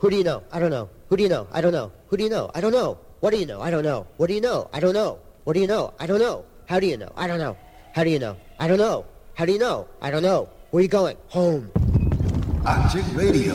Who do you know? I don't know. Who do you know? I don't know. Who do you know? I don't know. What do you know? I don't know. What do you know? I don't know. What do you know? I don't know. How do you know? I don't know. How do you know? I don't know. How do you know? I don't know. Where are you going? Home. Object Radio.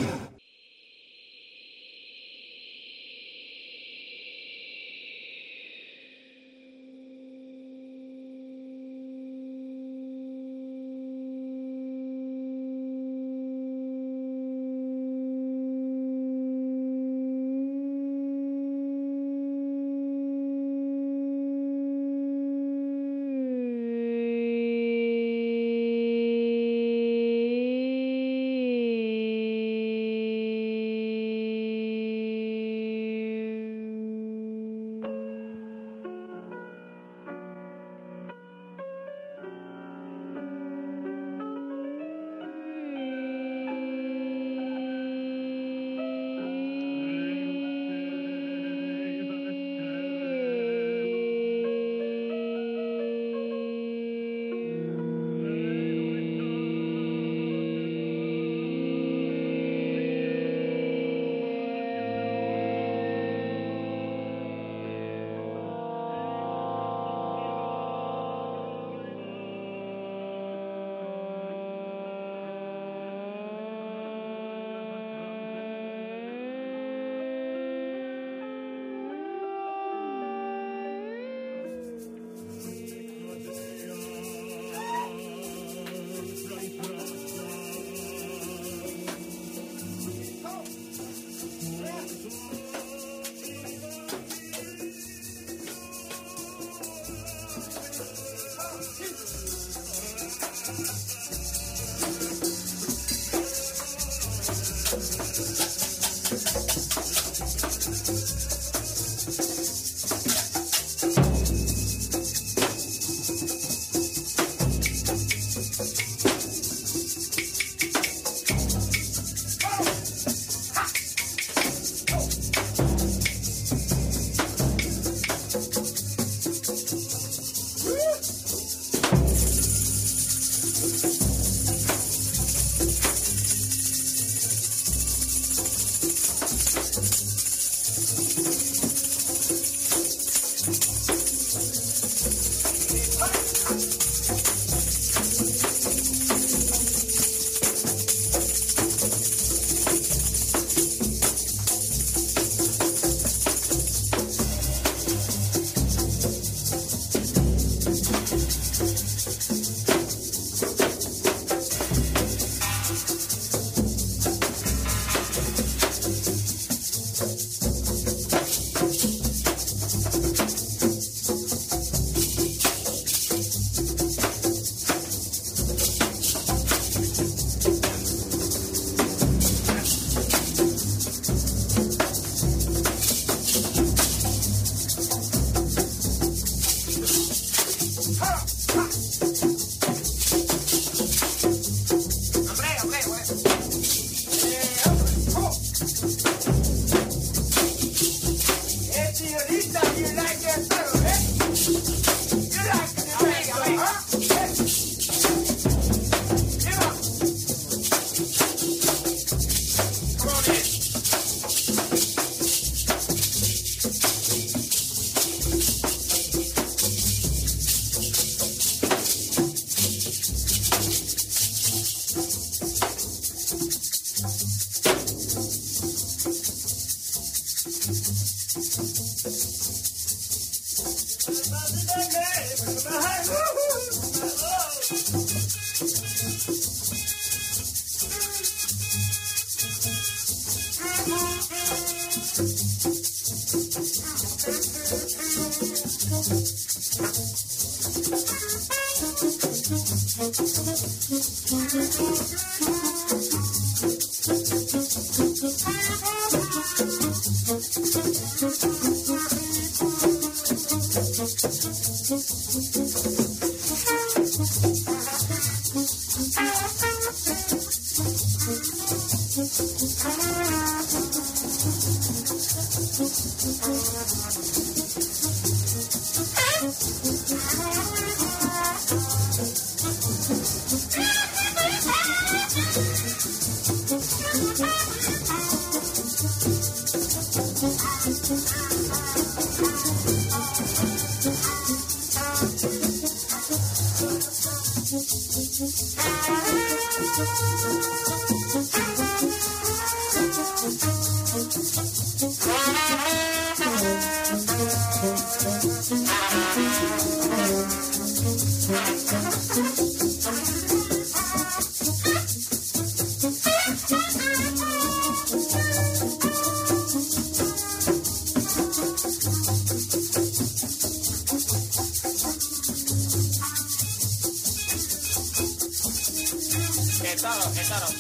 Thank.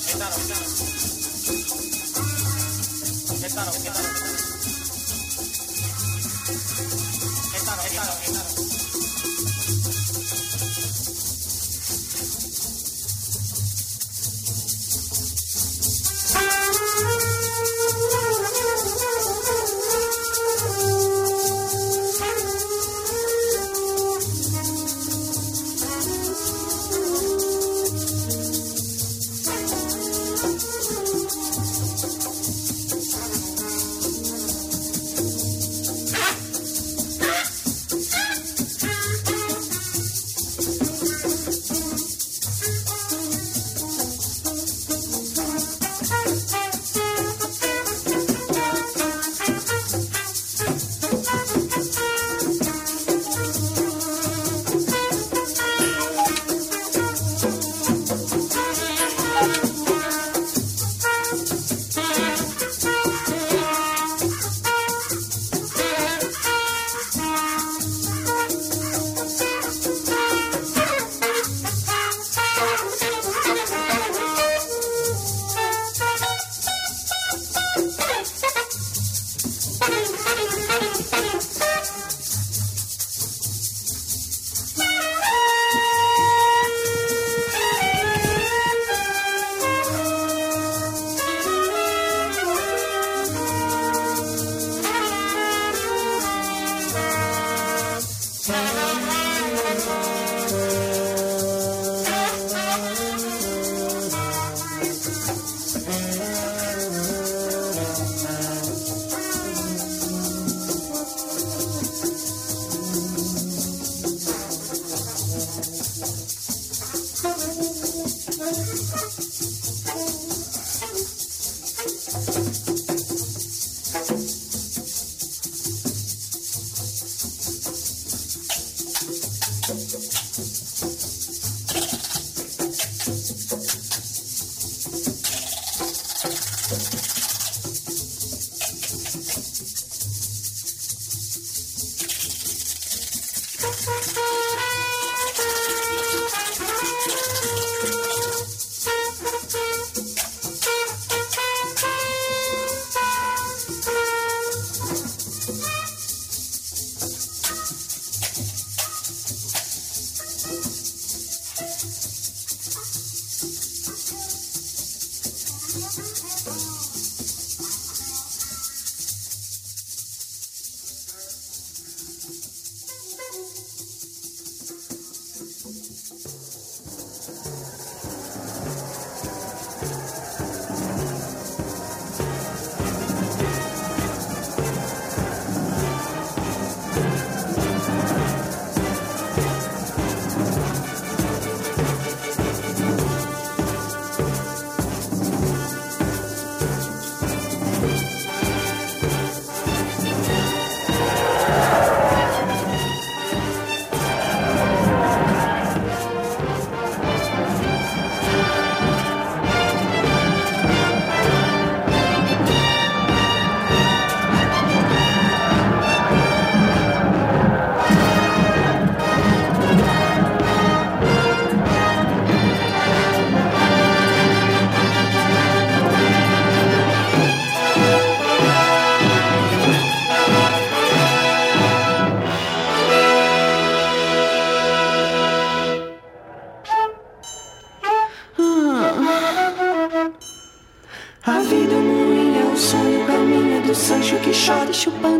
Hey,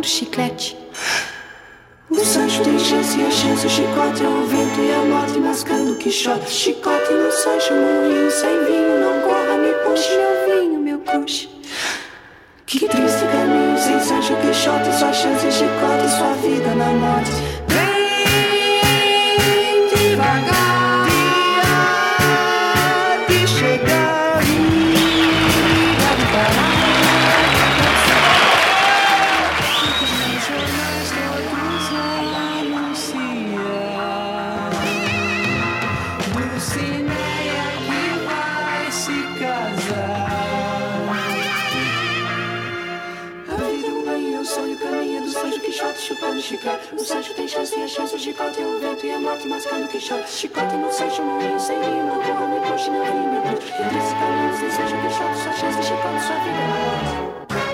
de. O Sancho tem chance e a chance, o chicote é o vento e a morte mascando o quixote. Chicote no Sancho, moinho sem vinho, não corra, me puxe, meu vinho, meu crush. Que triste caminho sem Sancho, quixote, sua chance, chicote, sua vida na morte. șanse și poate o vetu E moarte mai ca Lucky Shot Și poate nu se șunu e să rima Cu oameni proști ne vine E trist ca nu se șunu Lucky Shot Să șanse și poate să vină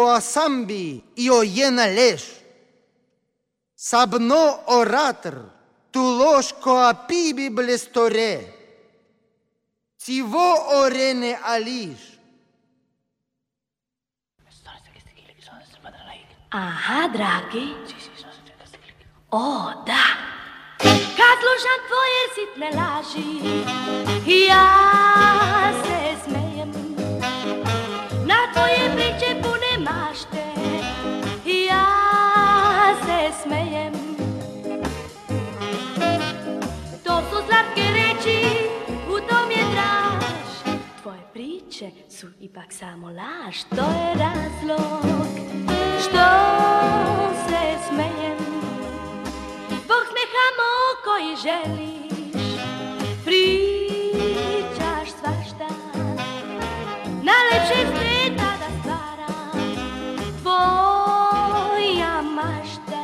коасамби и оена леш. Сабно оратор, тулош коапиби блесторе. Циво орене алиш. Aha, dragi. O, da. Kad slušam tvoje sitne laži, ja se smejem. Na tvoje priče su ipak samo laž, to je razlog što se smejem. Zbog smeha mog koji želiš, pričaš svašta. Najlepše sveta da stvaram, tvoja mašta.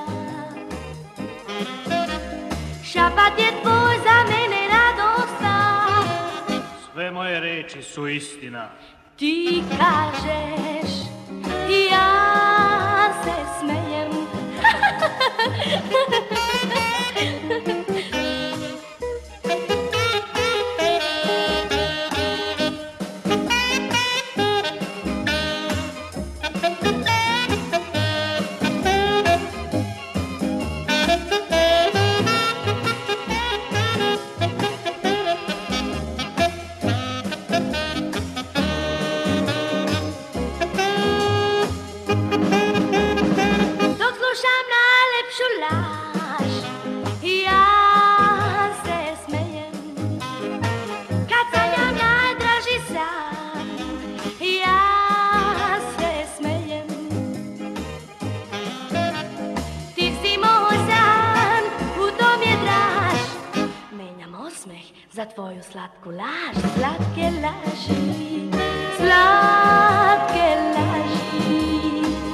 Šapat je tvoj za mene radosta, Sve moje reči su istina. Ti kažeš ja se smejem. za tvojo sladko laž, sladke laži, sladke laži.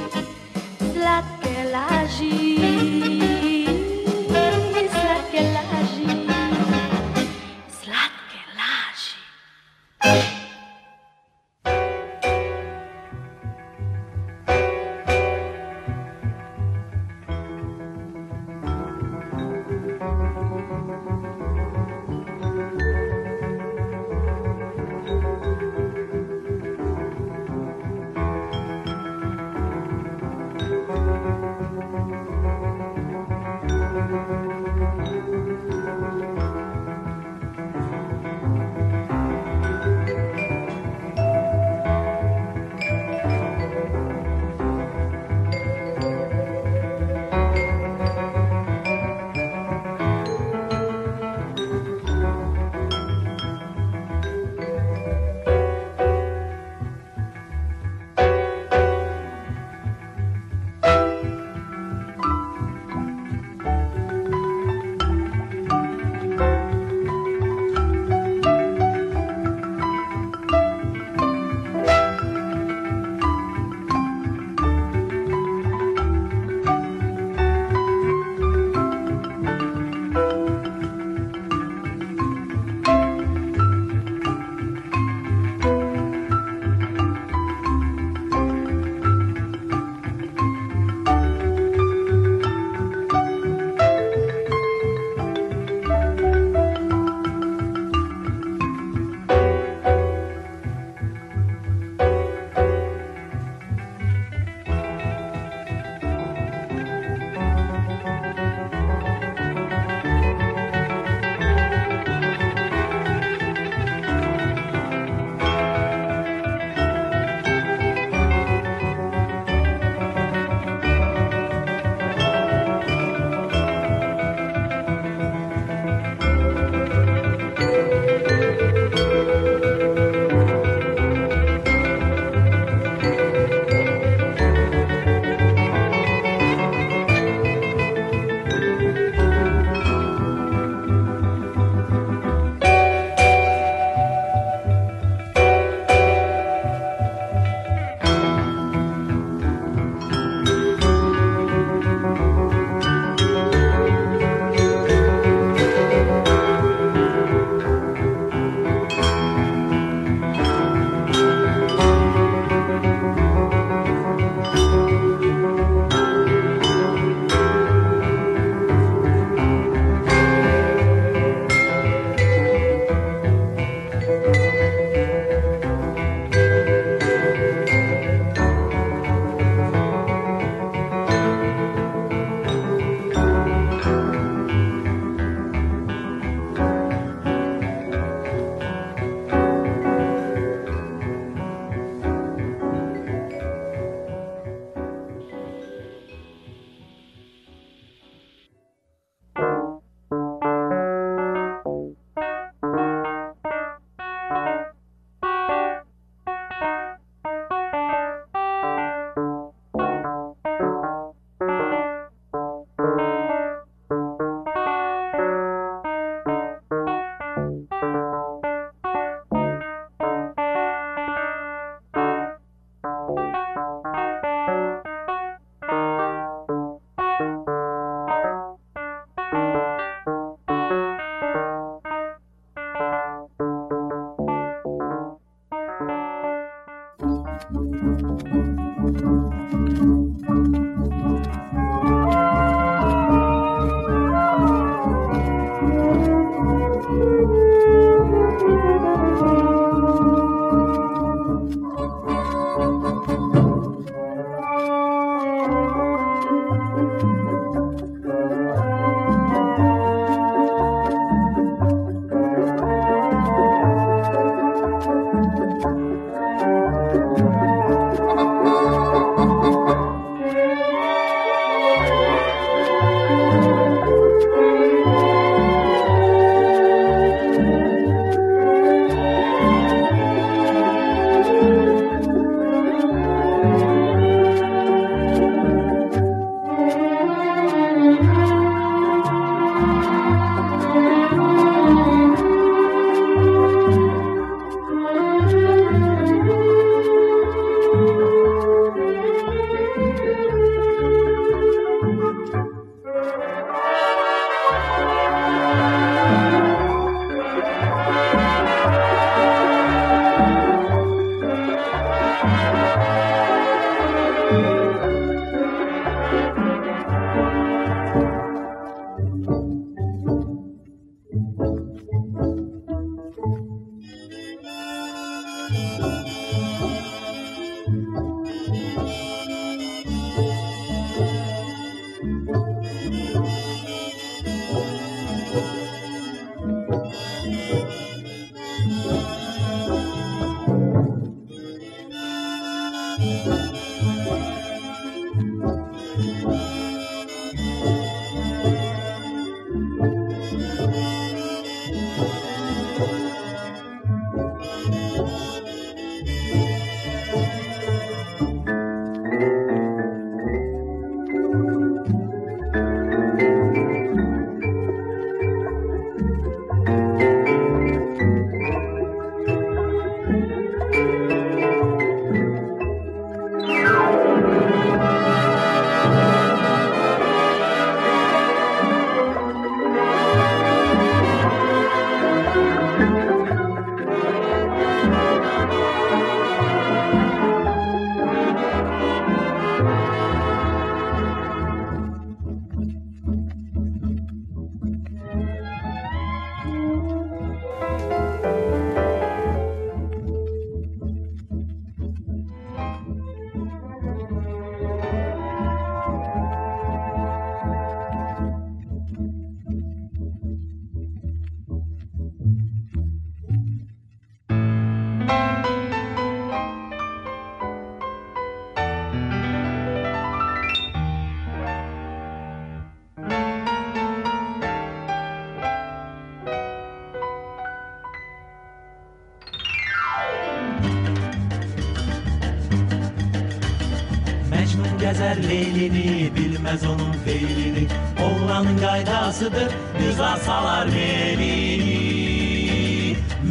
Bilmez onun feylini Oğlanın qaydasıdır düz asalar belini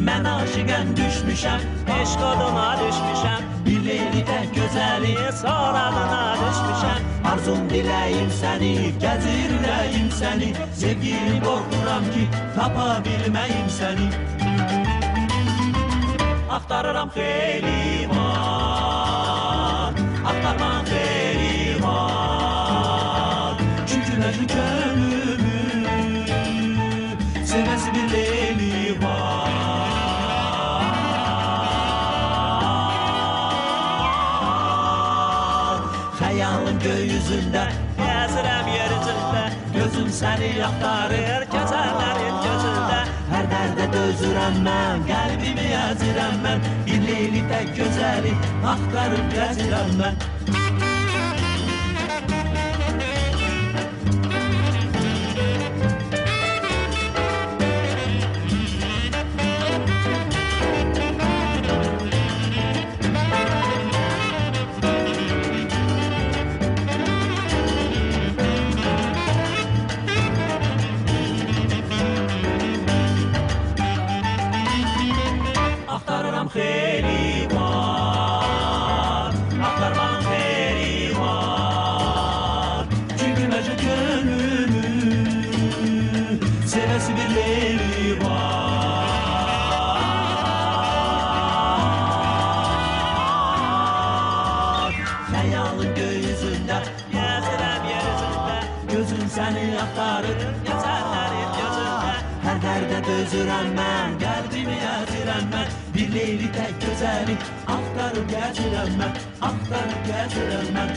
Mən aşiqəm düşmüşəm eşq oduna düşmüşəm Bir leyli tək gözəli soradına düşmüşəm Arzum diləyim səni gəzir ürəyim səni Sevgili qorxuram ki tapa bilməyim səni Axtarıram xeyli Xəyalım göy üzündə Gəzirəm yer üzündə Gözüm səni axtarır Keçərlərin gözündə Hər dərdə dözürəm mən Qəlbimi əzirəm mən Bir leyli tək gözəli Axtarıb gəzirəm mən leyli tek gözəli Axtarıb gəzirəm mən Axtarıb gəzirəm mən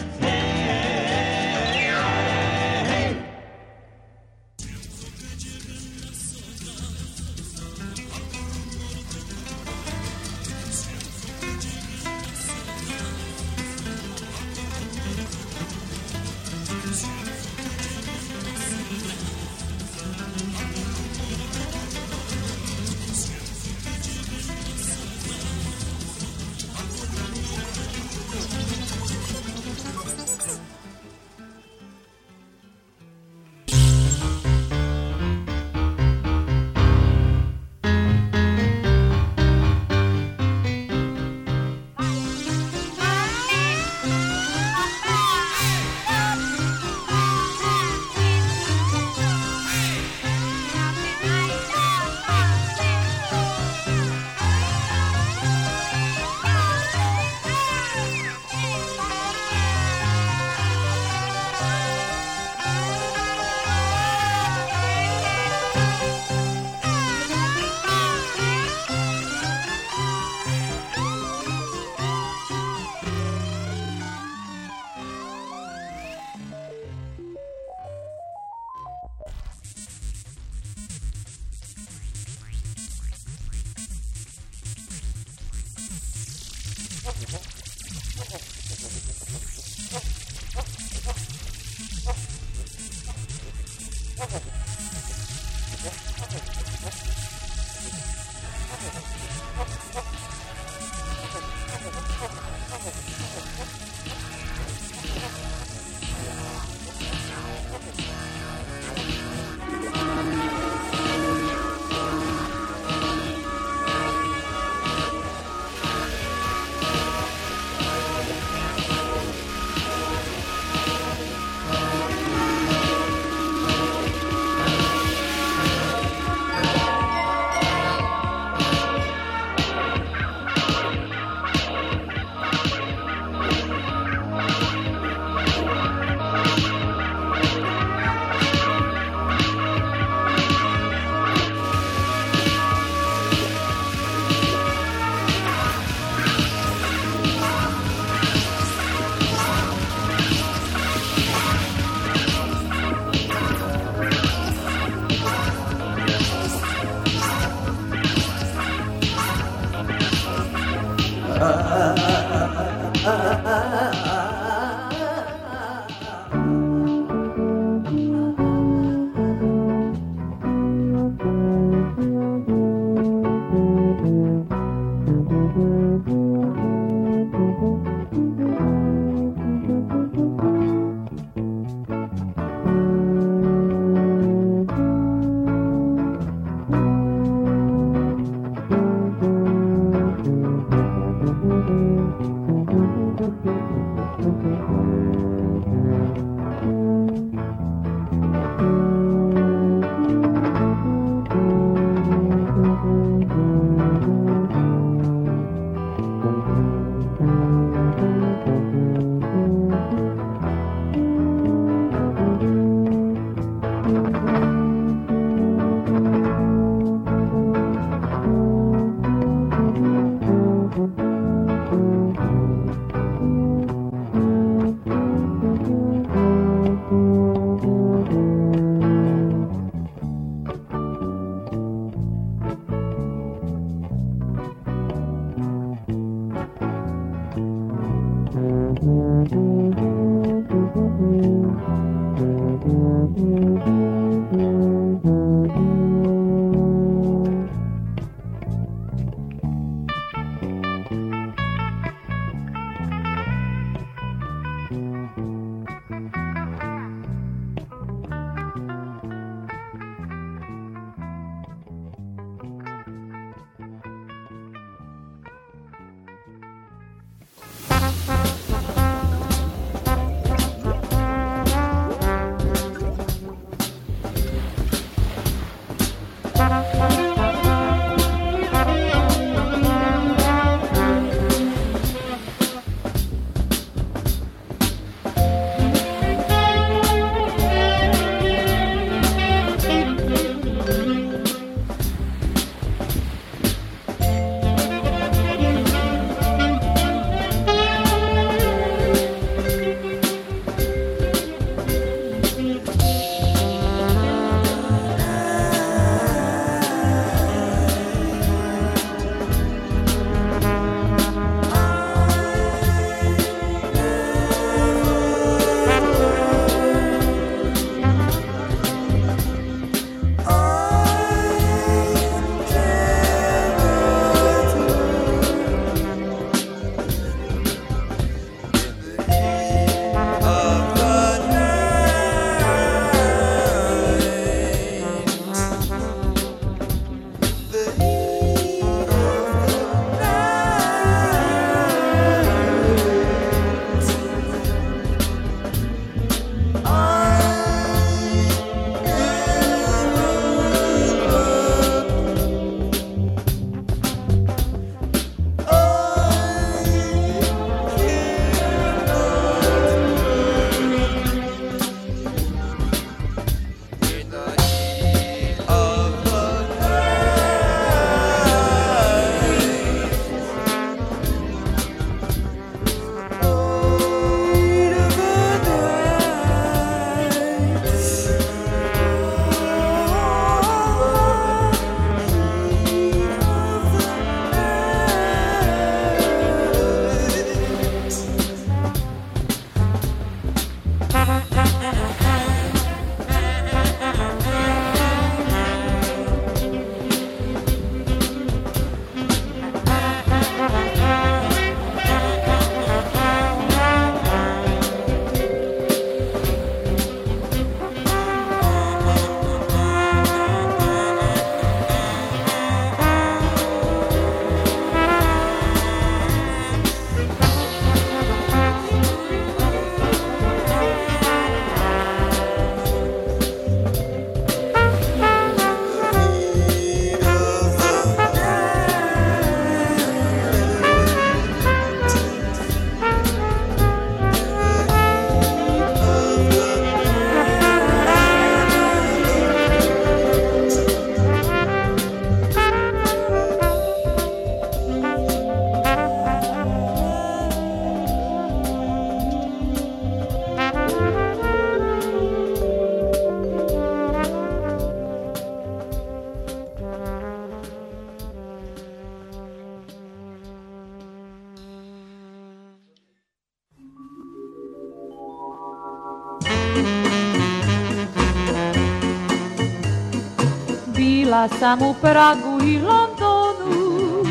Sam u Pragu i Londonu,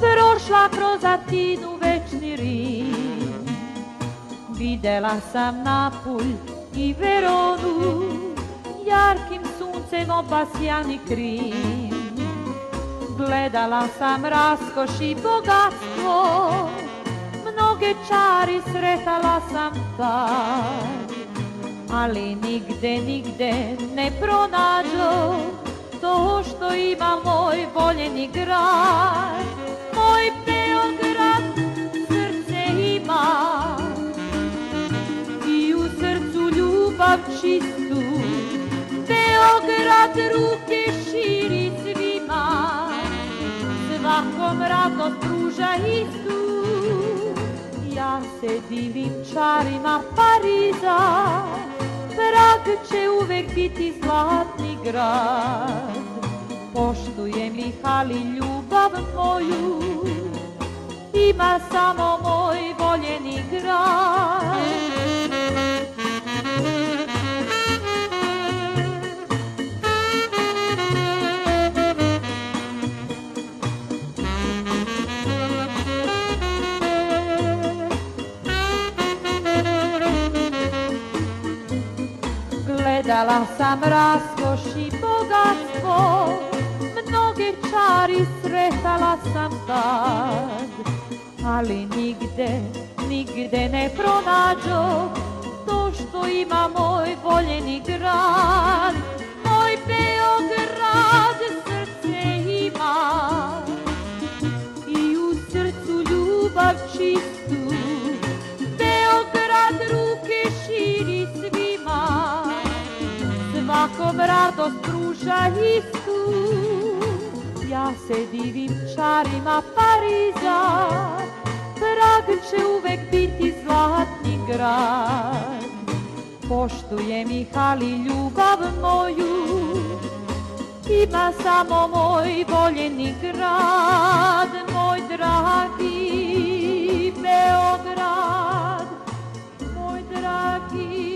prošla kroz Atinu večni Rim. Videla sam Napulj i Veronu, jarkim suncem obasjani Krim. Gledala sam raskoš i bogatstvo, mnoge čari sretala sam tad. Ali nigde, nigde ne pronađo to što ima moj voljeni grad. Moj Beograd srce ima i u srcu ljubav čistu. Beograd ruke širi svima, svakom radost pruža istu. Ja se divim čarima Pariza, Prag će uvek biti zlatni grad. Poštujem ih, ali ljubav moju ima samo moj voljeni grad. Gledala sam bogatstvo, mnoge čari sretala sam tad. Ali nigde, nigde ne pronađo to što ima moj voljeni grad. Moj Beograd srce ima i u srcu ljubav čistu. Svakom radost pruža istu. Ja se divim čarima Pariza, Prag će uvek biti zlatni grad. Poštujem ih, ali ljubav moju ima samo moj voljeni grad, moj dragi Beograd, moj dragi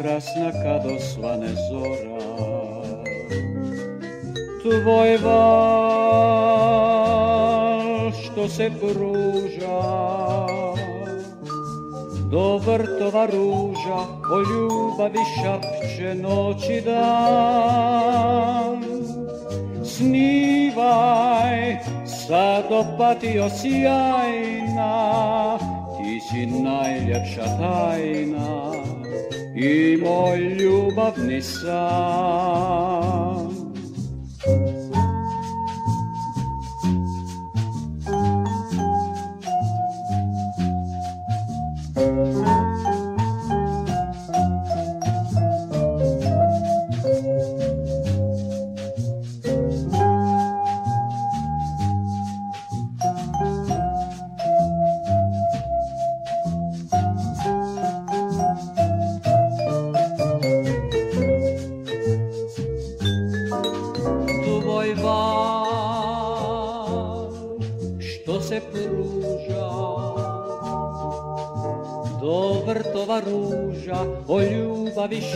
prekrasna kad osvane zora Tvoj val što se pruža do vrtova ruža o ljubavi šapće noć i dan. Snivaj, sad opatio sjajna, ti si najljepša tajna i moj ljubavni san.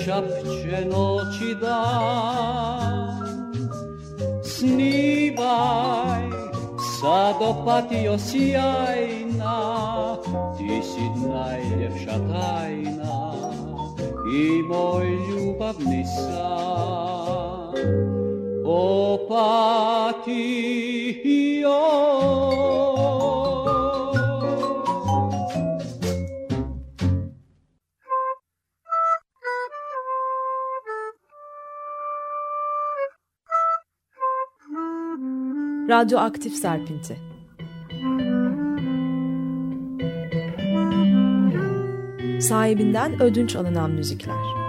Šapće noć i dan. Snivaj sad opatio sjajna ti si najljepša tajna i moj ljubavni san Radyoaktif Serpinti. Sahibinden ödünç alınan müzikler